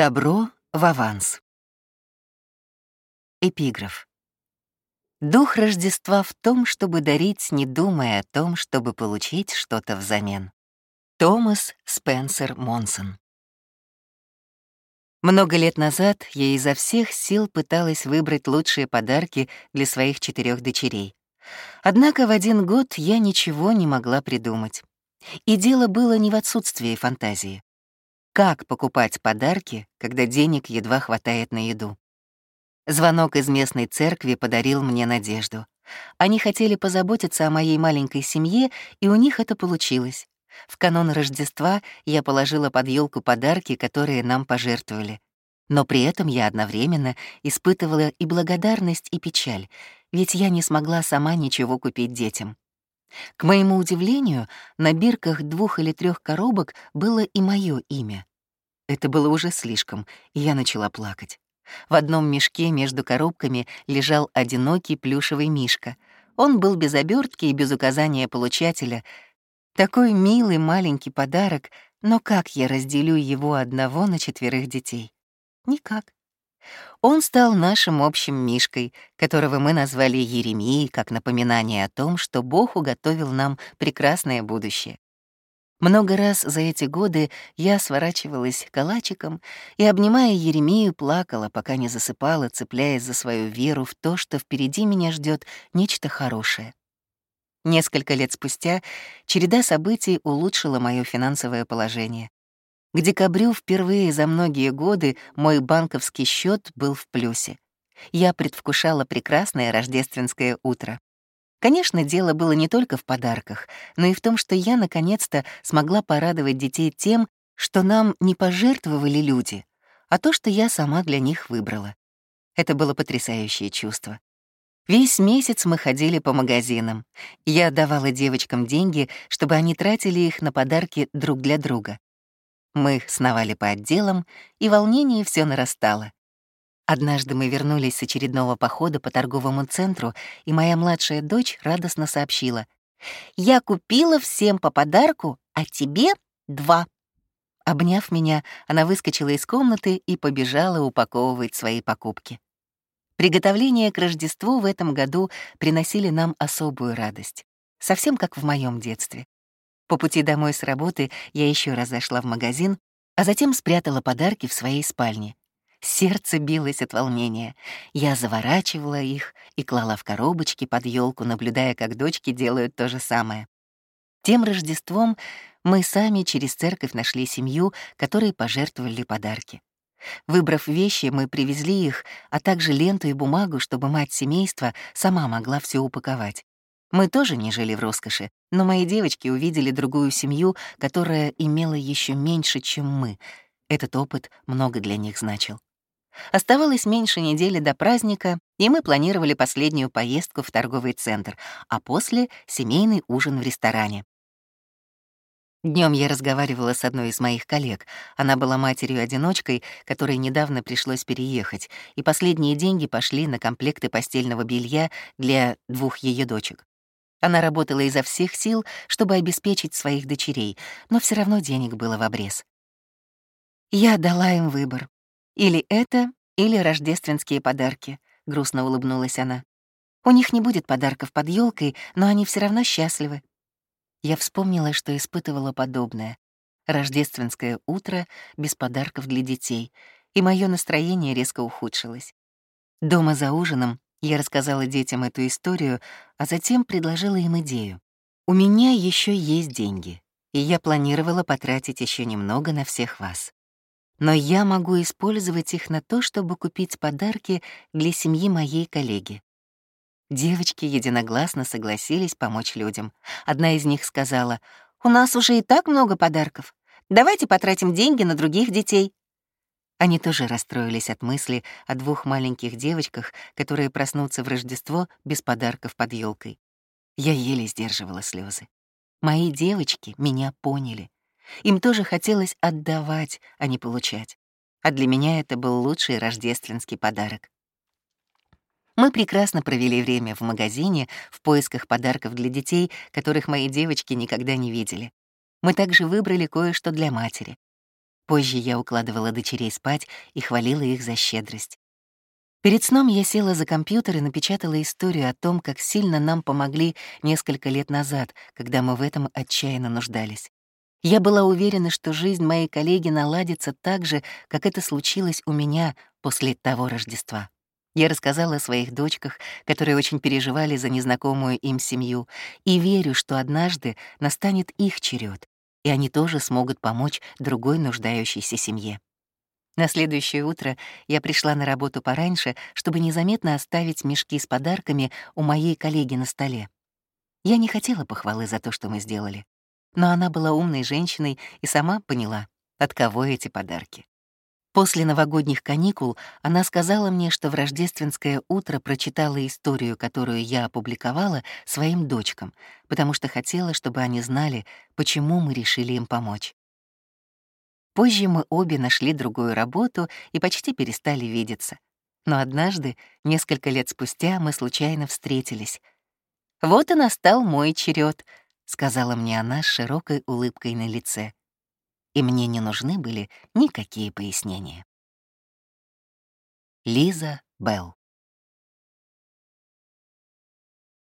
Добро в аванс. Эпиграф. Дух Рождества в том, чтобы дарить, не думая о том, чтобы получить что-то взамен. Томас Спенсер Монсон. Много лет назад я изо всех сил пыталась выбрать лучшие подарки для своих четырех дочерей. Однако в один год я ничего не могла придумать. И дело было не в отсутствии фантазии. Как покупать подарки, когда денег едва хватает на еду? Звонок из местной церкви подарил мне надежду. Они хотели позаботиться о моей маленькой семье, и у них это получилось. В канун Рождества я положила под елку подарки, которые нам пожертвовали. Но при этом я одновременно испытывала и благодарность, и печаль, ведь я не смогла сама ничего купить детям. К моему удивлению, на бирках двух или трех коробок было и мое имя. Это было уже слишком, и я начала плакать. В одном мешке между коробками лежал одинокий плюшевый мишка. Он был без обертки и без указания получателя. Такой милый маленький подарок, но как я разделю его одного на четверых детей? Никак. Он стал нашим общим Мишкой, которого мы назвали Еремией, как напоминание о том, что Бог уготовил нам прекрасное будущее. Много раз за эти годы я сворачивалась калачиком и, обнимая Еремию, плакала, пока не засыпала, цепляясь за свою веру в то, что впереди меня ждет нечто хорошее. Несколько лет спустя череда событий улучшила мое финансовое положение. К декабрю впервые за многие годы мой банковский счет был в плюсе. Я предвкушала прекрасное рождественское утро. Конечно, дело было не только в подарках, но и в том, что я наконец-то смогла порадовать детей тем, что нам не пожертвовали люди, а то, что я сама для них выбрала. Это было потрясающее чувство. Весь месяц мы ходили по магазинам. Я давала девочкам деньги, чтобы они тратили их на подарки друг для друга. Мы сновали по отделам, и волнение все нарастало. Однажды мы вернулись с очередного похода по торговому центру, и моя младшая дочь радостно сообщила. «Я купила всем по подарку, а тебе — два». Обняв меня, она выскочила из комнаты и побежала упаковывать свои покупки. Приготовления к Рождеству в этом году приносили нам особую радость, совсем как в моем детстве. По пути домой с работы я еще раз зашла в магазин, а затем спрятала подарки в своей спальне. Сердце билось от волнения. Я заворачивала их и клала в коробочки под елку, наблюдая, как дочки делают то же самое. Тем Рождеством мы сами через церковь нашли семью, которой пожертвовали подарки. Выбрав вещи, мы привезли их, а также ленту и бумагу, чтобы мать семейства сама могла все упаковать. Мы тоже не жили в роскоши, но мои девочки увидели другую семью, которая имела еще меньше, чем мы. Этот опыт много для них значил. Оставалось меньше недели до праздника, и мы планировали последнюю поездку в торговый центр, а после — семейный ужин в ресторане. Днем я разговаривала с одной из моих коллег. Она была матерью-одиночкой, которой недавно пришлось переехать, и последние деньги пошли на комплекты постельного белья для двух ее дочек. Она работала изо всех сил, чтобы обеспечить своих дочерей, но все равно денег было в обрез. Я дала им выбор. Или это, или рождественские подарки, грустно улыбнулась она. У них не будет подарков под елкой, но они все равно счастливы. Я вспомнила, что испытывала подобное. Рождественское утро без подарков для детей, и мое настроение резко ухудшилось. Дома за ужином я рассказала детям эту историю, а затем предложила им идею. У меня еще есть деньги, и я планировала потратить еще немного на всех вас. Но я могу использовать их на то, чтобы купить подарки для семьи моей коллеги. Девочки единогласно согласились помочь людям. Одна из них сказала, «У нас уже и так много подарков. Давайте потратим деньги на других детей». Они тоже расстроились от мысли о двух маленьких девочках, которые проснутся в Рождество без подарков под елкой. Я еле сдерживала слезы. Мои девочки меня поняли. Им тоже хотелось отдавать, а не получать. А для меня это был лучший рождественский подарок. Мы прекрасно провели время в магазине в поисках подарков для детей, которых мои девочки никогда не видели. Мы также выбрали кое-что для матери. Позже я укладывала дочерей спать и хвалила их за щедрость. Перед сном я села за компьютер и напечатала историю о том, как сильно нам помогли несколько лет назад, когда мы в этом отчаянно нуждались. Я была уверена, что жизнь моей коллеги наладится так же, как это случилось у меня после того Рождества. Я рассказала о своих дочках, которые очень переживали за незнакомую им семью, и верю, что однажды настанет их черед, и они тоже смогут помочь другой нуждающейся семье. На следующее утро я пришла на работу пораньше, чтобы незаметно оставить мешки с подарками у моей коллеги на столе. Я не хотела похвалы за то, что мы сделали, но она была умной женщиной и сама поняла, от кого эти подарки. После новогодних каникул она сказала мне, что в рождественское утро прочитала историю, которую я опубликовала своим дочкам, потому что хотела, чтобы они знали, почему мы решили им помочь. Позже мы обе нашли другую работу и почти перестали видеться. Но однажды, несколько лет спустя, мы случайно встретились. «Вот и настал мой черед, сказала мне она с широкой улыбкой на лице. И мне не нужны были никакие пояснения. Лиза Белл